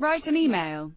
Write an email.